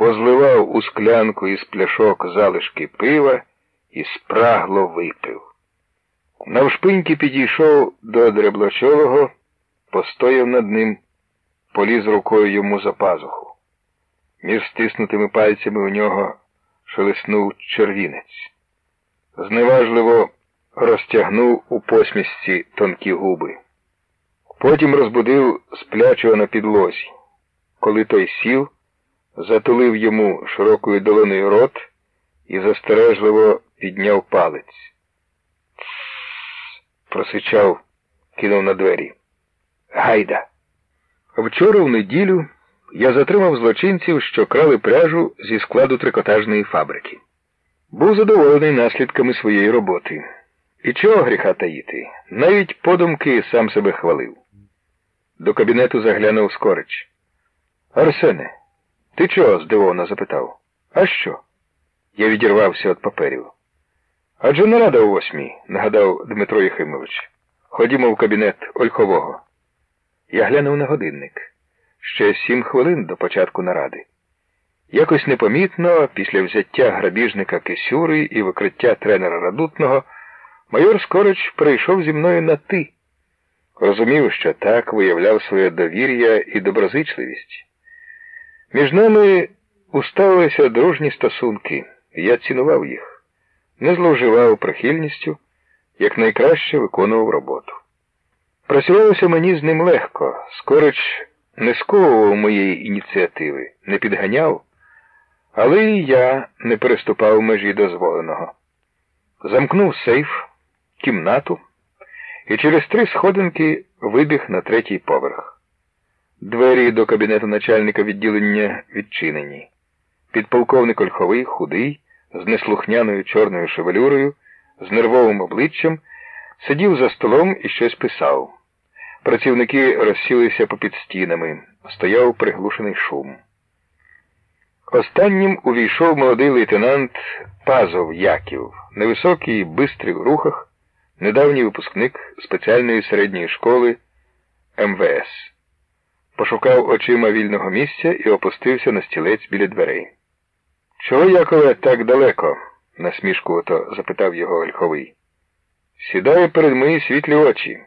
позливав у склянку із пляшок залишки пива і спрагло випив. Навшпиньки підійшов до дреблочолого, постояв над ним, поліз рукою йому за пазуху. Між стиснутими пальцями у нього шелеснув червінець. Зневажливо розтягнув у посмішці тонкі губи. Потім розбудив сплячого на підлозі. Коли той сів, затулив йому широкою долоною рот і застережливо підняв палець. Просичав, кинув на двері. Гайда. Вчора в неділю я затримав злочинців, що крали пряжу зі складу трикотажної фабрики. Був задоволений наслідками своєї роботи. І чого гріха таїти? Навіть подумки сам себе хвалив. До кабінету заглянув скорич. Арсене, ти чого? здивовано запитав. А що? Я відірвався від паперів. Адже нарада у восьмій, нагадав Дмитро Єхимович. Ходімо в кабінет Ольхового. Я глянув на годинник. Ще сім хвилин до початку наради. Якось непомітно, після взяття грабіжника Кисюри і викриття тренера Радутного, майор Скорич прийшов зі мною на ти. Розумів, що так виявляв своє довір'я і доброзичливість. Між нами уставилися дружні стосунки, і я цінував їх, не зловживав прихильністю, як найкраще виконував роботу. Працювалося мені з ним легко, скорич не сковував моєї ініціативи, не підганяв, але і я не переступав межі дозволеного. Замкнув сейф, кімнату і через три сходинки вибіг на третій поверх. Двері до кабінету начальника відділення відчинені. Підполковник Ольховий, худий, з неслухняною чорною шевелюрою, з нервовим обличчям, сидів за столом і щось писав. Працівники розсілися попід стінами, стояв приглушений шум. Останнім увійшов молодий лейтенант Пазов Яків, невисокий, бистрий в рухах, недавній випускник спеціальної середньої школи МВС. Пошукав очима вільного місця і опустився на стілець біля дверей. Чого, Якове, так далеко? насмішку ото запитав його Ольховий. Сідає перед мої світлі очі.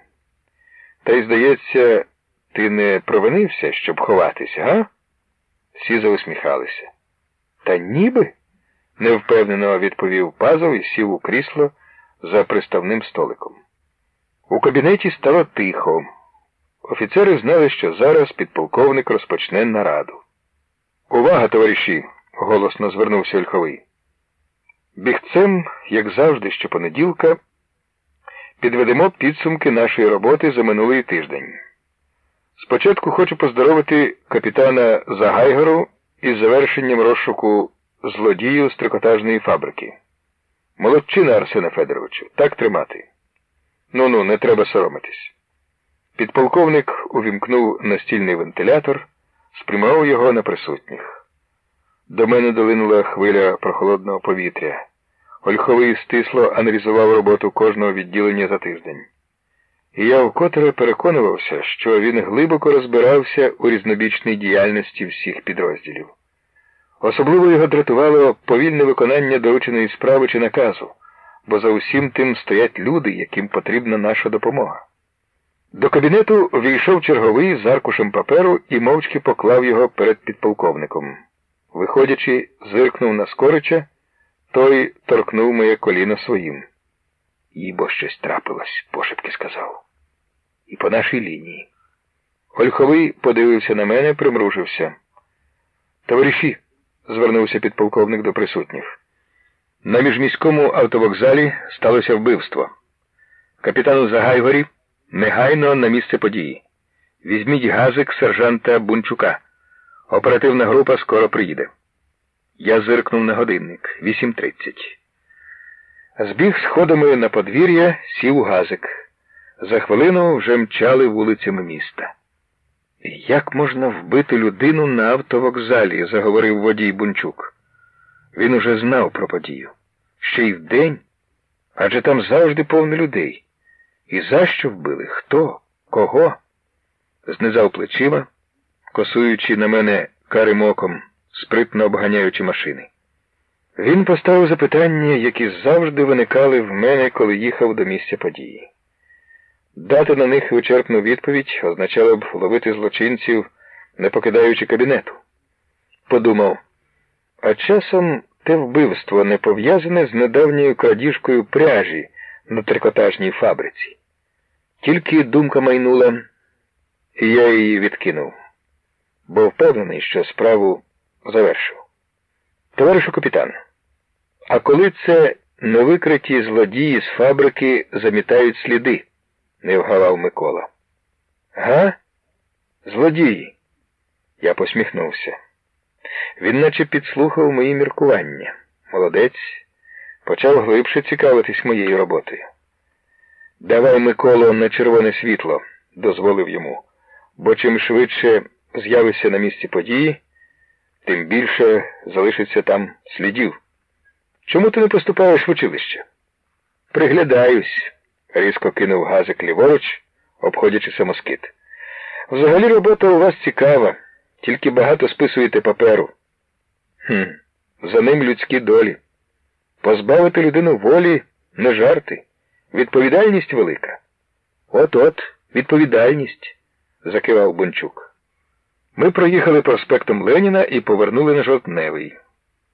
Та й, здається, ти не провинився, щоб ховатися, га? Всі заусміхалися. Та ніби? невпевнено відповів Пазов і сів у крісло за приставним столиком. У кабінеті стало тихо. Офіцери знали, що зараз підполковник розпочне нараду. Увага, товариші! голосно звернувся Ольховий. Бігцем, як завжди, щопонеділка, підведемо підсумки нашої роботи за минулий тиждень. Спочатку хочу поздоровити капітана Загайгору із завершенням розшуку злодію з трикотажної фабрики. Молодчина, Арсена Федоровичу, так тримати. Ну ну, не треба соромитись. Підполковник увімкнув настільний вентилятор, спрямував його на присутніх. До мене долинула хвиля прохолодного повітря. Ольховий стисло аналізував роботу кожного відділення за тиждень. І я вкотре переконувався, що він глибоко розбирався у різнобічній діяльності всіх підрозділів. Особливо його дратувало повільне виконання дорученої справи чи наказу, бо за усім тим стоять люди, яким потрібна наша допомога. До кабінету війшов черговий з аркушем паперу і мовчки поклав його перед підполковником. Виходячи, зиркнув на скорича, той торкнув моє коліно своїм. Їй бо щось трапилось, пошепки сказав. І по нашій лінії. Ольховий подивився на мене, примружився. Товариші, звернувся підполковник до присутніх. На міжміському автовокзалі сталося вбивство. Капітану Загайгорі негайно на місце події. Візьміть газик сержанта Бунчука. Оперативна група скоро приїде. Я зиркнув на годинник 8.30. Збіг сходами на подвір'я, сів газик. За хвилину вже мчали вулицями міста. Як можна вбити людину на автовокзалі? заговорив водій Бунчук. Він уже знав про подію. Ще й вдень, адже там завжди повно людей. І за що вбили? Хто? Кого? Знизав плечима, косуючи на мене карим оком, спритно обганяючи машини. Він поставив запитання, які завжди виникали в мене, коли їхав до місця події. Дати на них вичерпну відповідь означало б ловити злочинців, не покидаючи кабінету. Подумав, а часом те вбивство не пов'язане з недавньою крадіжкою пряжі на трикотажній фабриці. Тільки думка майнула, і я її відкинув, бо впевнений, що справу завершив. Товаришу капітан, а коли це невикриті злодії з фабрики замітають сліди? не вгавав Микола. Га? Злодії? Я посміхнувся. Він наче підслухав мої міркування. Молодець почав глибше цікавитись моєю роботою. Давай, Миколо, на червоне світло, дозволив йому, бо чим швидше з'явишся на місці події, тим більше залишиться там слідів. Чому ти не поступаєш в училище? Приглядаюсь, різко кинув газик ліворуч, обходячи самоскит. Взагалі робота у вас цікава, тільки багато списуєте паперу. Хм, За ним людські долі. Позбавити людину волі не жарти. Відповідальність велика. От-от, відповідальність, закивав Бончук. Ми проїхали проспектом Леніна і повернули на жовтневий.